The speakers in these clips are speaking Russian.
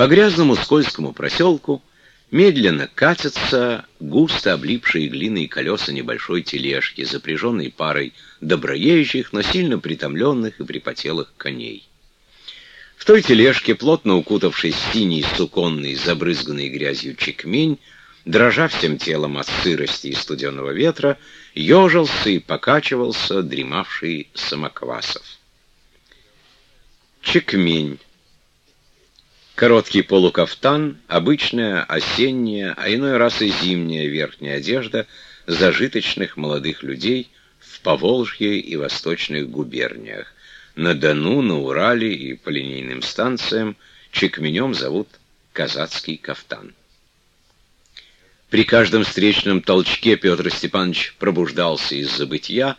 По грязному скользкому проселку медленно катятся густо облипшие глиной колеса небольшой тележки, запряженной парой доброезжих, но сильно притомленных и припотелых коней. В той тележке, плотно укутавшись синий суконный, забрызганный грязью чекмень, дрожа всем телом от сырости и студенного ветра, ежился и покачивался дремавший самоквасов. Чекмень. Короткий полукафтан, обычная осенняя, а иной раз и зимняя верхняя одежда зажиточных молодых людей в Поволжье и восточных губерниях. На Дону, на Урале и по линейным станциям чекменем зовут казацкий кафтан. При каждом встречном толчке Петр Степанович пробуждался из забытья,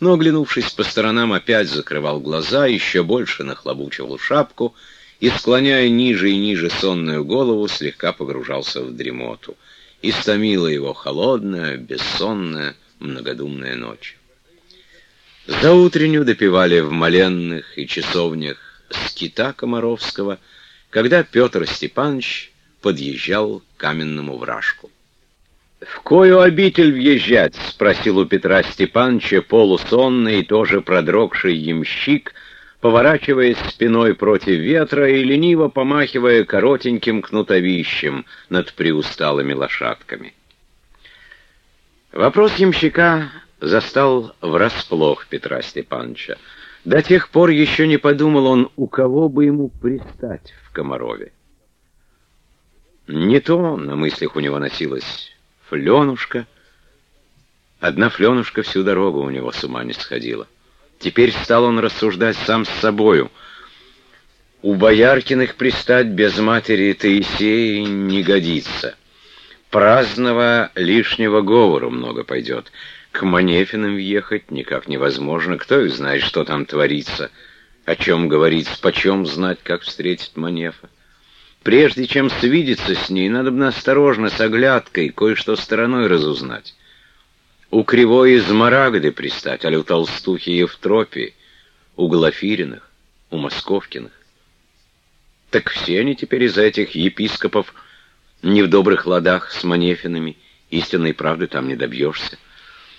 но, оглянувшись по сторонам, опять закрывал глаза, еще больше нахлобучивал шапку и, склоняя ниже и ниже сонную голову, слегка погружался в дремоту. Истомила его холодная, бессонная, многодумная ночь. За утреннюю допивали в моленных и часовнях скита Комаровского, когда Петр Степанович подъезжал к каменному вражку. «В кою обитель въезжать?» — спросил у Петра Степановича полусонный и тоже продрогший ямщик, поворачиваясь спиной против ветра и лениво помахивая коротеньким кнутовищем над приусталыми лошадками. Вопрос ямщика застал врасплох Петра Степановича. До тех пор еще не подумал он, у кого бы ему пристать в Комарове. Не то на мыслях у него носилось Фленушка. Одна Фленушка всю дорогу у него с ума не сходила. Теперь стал он рассуждать сам с собою. У Бояркиных пристать без матери Таисеи не годится. Праздного лишнего говору много пойдет. К Манефиным въехать никак невозможно. Кто их знает, что там творится. О чем говорить, почем знать, как встретить Манефа. Прежде чем свидеться с ней, надо бы осторожно, с оглядкой, кое-что стороной разузнать. У Кривой из Марагды пристать, а у Толстухи Евтропии, у Глафириных, у Московкиных. Так все они теперь из этих епископов не в добрых ладах с Манефинами, истинной правды там не добьешься.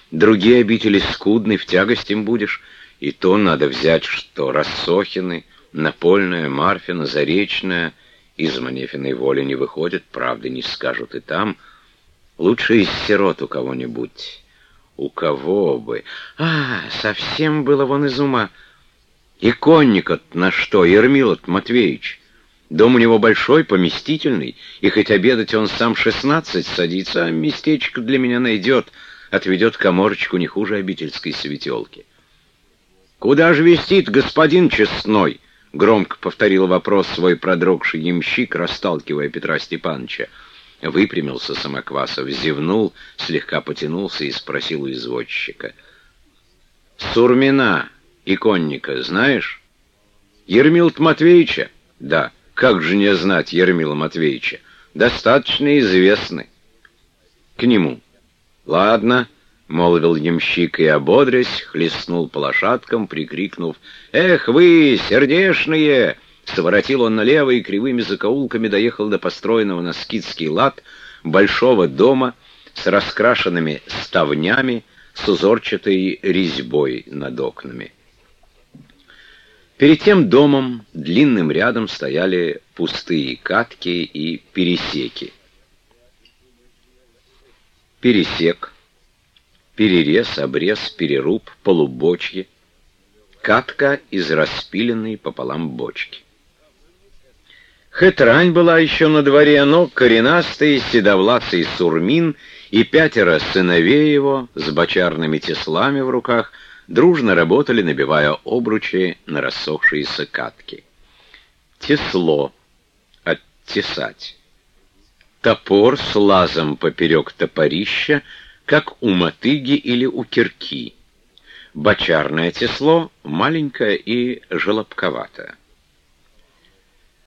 Другие обители скудны, в тягость им будешь, и то надо взять, что Рассохины, Напольная, Марфина, Заречная — из Манефиной воли не выходят, правды не скажут и там. Лучше из сирот у кого-нибудь. У кого бы? А, совсем было вон из ума. Конник на что, Ермил Матвеевич? Дом у него большой, поместительный, и хоть обедать он сам шестнадцать садится, а местечко для меня найдет, отведет коморочку не хуже обительской светелки. «Куда же вестит господин честной?» — громко повторил вопрос свой продрогший ямщик, расталкивая Петра Степановича. Выпрямился Самоквасов, зевнул, слегка потянулся и спросил у извозчика. «Сурмина, иконника, знаешь?» «Ермил Матвеевича?» «Да. Как же не знать Ермила Матвеевича? Достаточно известный». «К нему». «Ладно». — молвил ямщик и, ободрясь, хлестнул по лошадкам, прикрикнув «Эх вы, сердешные!» Своротил он налево и кривыми закоулками доехал до построенного на скидский лад большого дома с раскрашенными ставнями, с узорчатой резьбой над окнами. Перед тем домом длинным рядом стояли пустые катки и пересеки. Пересек перерез, обрез, переруб, полубочье, катка из распиленной пополам бочки. Хэтрань была еще на дворе, но коренастый седовласый сурмин и пятеро сыновей его с бочарными теслами в руках дружно работали, набивая обручи на рассохшиеся катки. Тесло. Оттесать. Топор с лазом поперек топорища — как у мотыги или у кирки. Бочарное тесло маленькое и желобковатое.